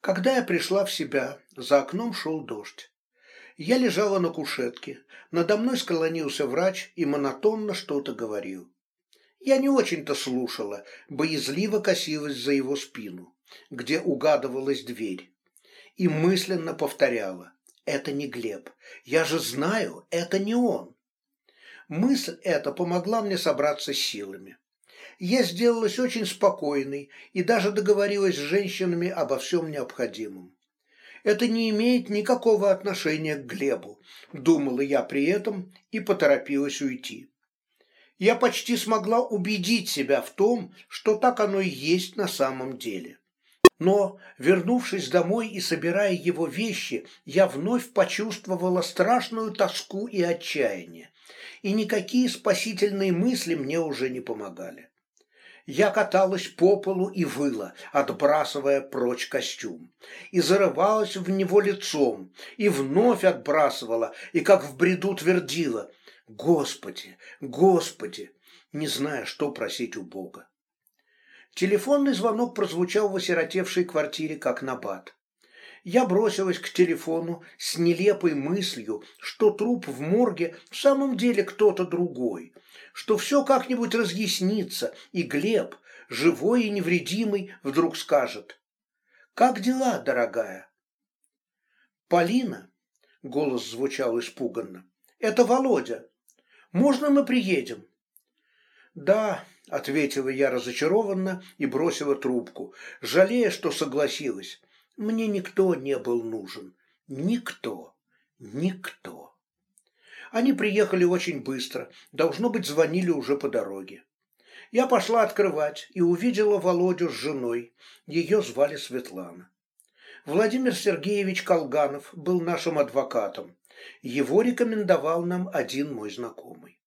Когда я пришла в себя, за окном шел дождь. Я лежала на кушетке, надо мной склонился врач и монотонно что-то говорил. Я не очень-то слушала, боязливо косилась за его спину, где угадывалась дверь, и мысленно повторяла «Это не Глеб, я же знаю, это не он». Мысль эта помогла мне собраться силами я сделалась очень спокойной и даже договорилась с женщинами обо всем необходимом. Это не имеет никакого отношения к Глебу, думала я при этом и поторопилась уйти. Я почти смогла убедить себя в том, что так оно и есть на самом деле. Но, вернувшись домой и собирая его вещи, я вновь почувствовала страшную тоску и отчаяние, и никакие спасительные мысли мне уже не помогали. Я каталась по полу и выла, отбрасывая прочь костюм, и зарывалась в него лицом, и вновь отбрасывала, и как в бреду твердила «Господи, Господи!», не зная, что просить у Бога. Телефонный звонок прозвучал в осиротевшей квартире, как набат. Я бросилась к телефону с нелепой мыслью, что труп в морге в самом деле кто-то другой, что все как-нибудь разъяснится, и Глеб, живой и невредимый, вдруг скажет «Как дела, дорогая?» «Полина», — голос звучал испуганно, — «это Володя. Можно мы приедем?» «Да», — ответила я разочарованно и бросила трубку, жалея, что согласилась. Мне никто не был нужен. Никто. Никто. Они приехали очень быстро, должно быть, звонили уже по дороге. Я пошла открывать и увидела Володю с женой. Ее звали Светлана. Владимир Сергеевич Колганов был нашим адвокатом. Его рекомендовал нам один мой знакомый.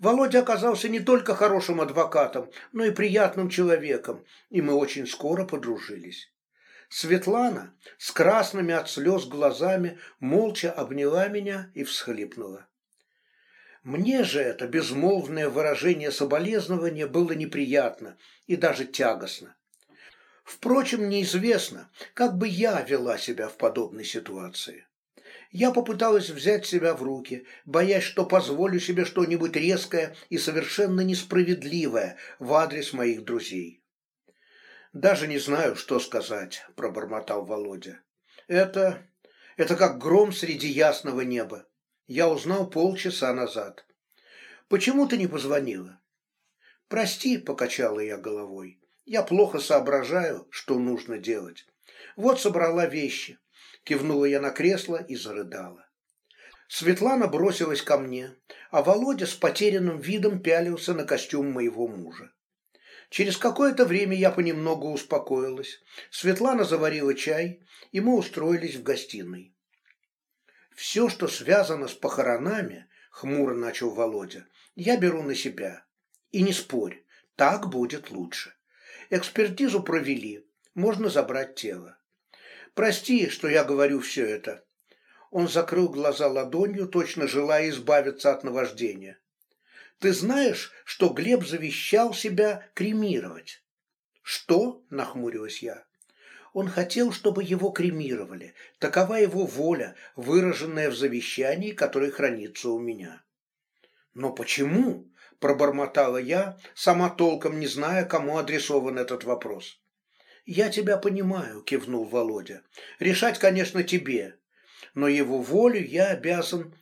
Володя оказался не только хорошим адвокатом, но и приятным человеком, и мы очень скоро подружились. Светлана с красными от слез глазами молча обняла меня и всхлипнула. Мне же это безмолвное выражение соболезнования было неприятно и даже тягостно. Впрочем, неизвестно, как бы я вела себя в подобной ситуации. Я попыталась взять себя в руки, боясь, что позволю себе что-нибудь резкое и совершенно несправедливое в адрес моих друзей. «Даже не знаю, что сказать», – пробормотал Володя. «Это... это как гром среди ясного неба. Я узнал полчаса назад. Почему ты не позвонила?» «Прости», – покачала я головой. «Я плохо соображаю, что нужно делать. Вот собрала вещи». Кивнула я на кресло и зарыдала. Светлана бросилась ко мне, а Володя с потерянным видом пялился на костюм моего мужа. Через какое-то время я понемногу успокоилась. Светлана заварила чай, и мы устроились в гостиной. «Все, что связано с похоронами, — хмуро начал Володя, — я беру на себя. И не спорь, так будет лучше. Экспертизу провели, можно забрать тело. Прости, что я говорю все это». Он закрыл глаза ладонью, точно желая избавиться от наваждения. Ты знаешь, что Глеб завещал себя кремировать? Что? Нахмурилась я. Он хотел, чтобы его кремировали. Такова его воля, выраженная в завещании, которое хранится у меня. Но почему? Пробормотала я, сама толком не зная, кому адресован этот вопрос. «Я тебя понимаю», – кивнул Володя. «Решать, конечно, тебе, но его волю я обязан...»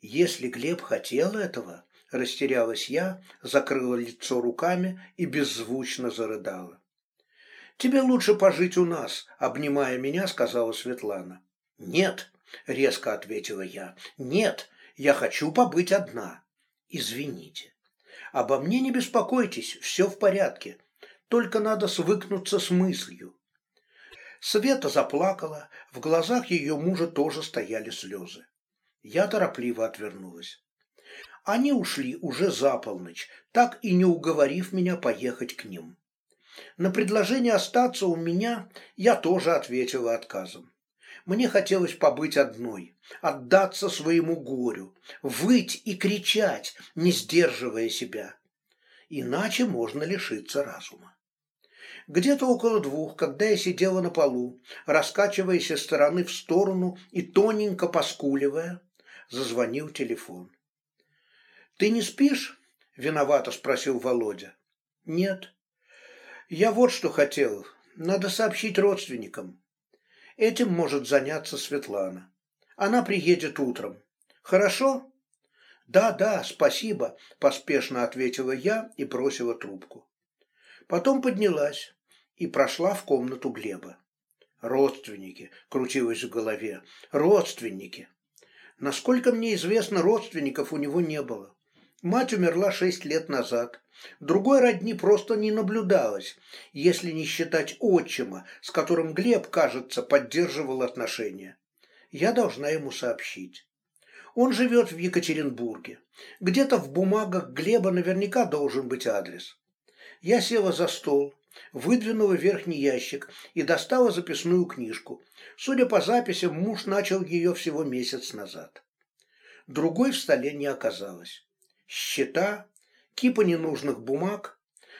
«Если Глеб хотел этого, Растерялась я, закрыла лицо руками и беззвучно зарыдала. «Тебе лучше пожить у нас», — обнимая меня, сказала Светлана. «Нет», — резко ответила я, — «нет, я хочу побыть одна. Извините. Обо мне не беспокойтесь, все в порядке, только надо свыкнуться с мыслью». Света заплакала, в глазах ее мужа тоже стояли слезы. Я торопливо отвернулась. Они ушли уже за полночь, так и не уговорив меня поехать к ним. На предложение остаться у меня я тоже ответила отказом. Мне хотелось побыть одной, отдаться своему горю, выть и кричать, не сдерживая себя. Иначе можно лишиться разума. Где-то около двух, когда я сидела на полу, раскачиваясь из стороны в сторону и тоненько поскуливая, зазвонил телефон. «Ты не спишь?» – виновато спросил Володя. «Нет». «Я вот что хотел. Надо сообщить родственникам. Этим может заняться Светлана. Она приедет утром. Хорошо?» «Да, да, спасибо», – поспешно ответила я и бросила трубку. Потом поднялась и прошла в комнату Глеба. Родственники, крутилось в голове, родственники. Насколько мне известно, родственников у него не было. Мать умерла шесть лет назад. Другой родни просто не наблюдалось, если не считать отчима, с которым Глеб, кажется, поддерживал отношения. Я должна ему сообщить. Он живет в Екатеринбурге. Где-то в бумагах Глеба наверняка должен быть адрес. Я села за стол, выдвинула верхний ящик и достала записную книжку. Судя по записям, муж начал ее всего месяц назад. Другой в столе не оказалось. Счета, кипа ненужных бумаг,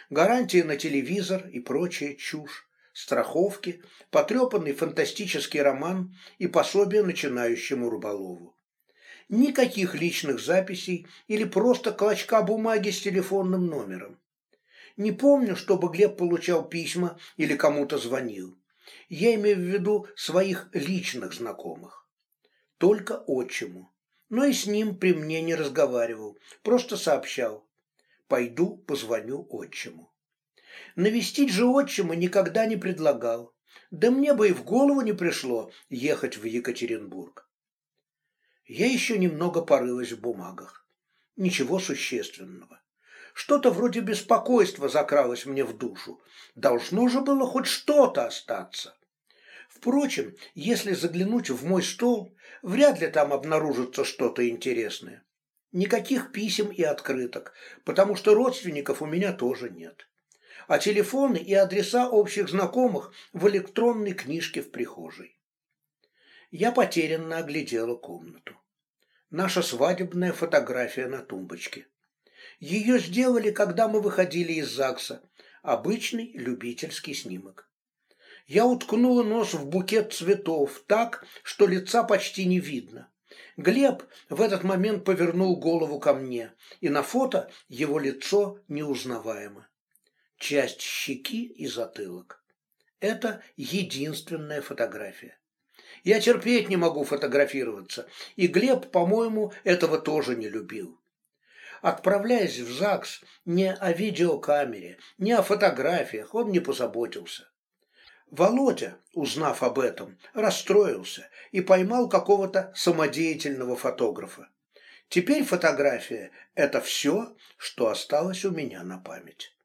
гарантии на телевизор и прочая чушь, страховки, потрепанный фантастический роман и пособие начинающему рыболову. Никаких личных записей или просто клочка бумаги с телефонным номером. Не помню, чтобы Глеб получал письма или кому-то звонил. Я имею в виду своих личных знакомых. Только отчиму. Но и с ним при мне не разговаривал, просто сообщал. Пойду позвоню отчиму. Навестить же отчима никогда не предлагал. Да мне бы и в голову не пришло ехать в Екатеринбург. Я еще немного порылась в бумагах. Ничего существенного. Что-то вроде беспокойства закралось мне в душу. Должно же было хоть что-то остаться. Впрочем, если заглянуть в мой стол, вряд ли там обнаружится что-то интересное. Никаких писем и открыток, потому что родственников у меня тоже нет. А телефоны и адреса общих знакомых в электронной книжке в прихожей. Я потерянно оглядела комнату. Наша свадебная фотография на тумбочке. Ее сделали, когда мы выходили из ЗАГСа. Обычный любительский снимок. Я уткнула нос в букет цветов так, что лица почти не видно. Глеб в этот момент повернул голову ко мне, и на фото его лицо неузнаваемо. Часть щеки и затылок. Это единственная фотография. Я терпеть не могу фотографироваться, и Глеб, по-моему, этого тоже не любил. Отправляясь в ЗАГС, не о видеокамере, не о фотографиях он не позаботился. Володя, узнав об этом, расстроился и поймал какого-то самодеятельного фотографа. Теперь фотография – это все, что осталось у меня на память.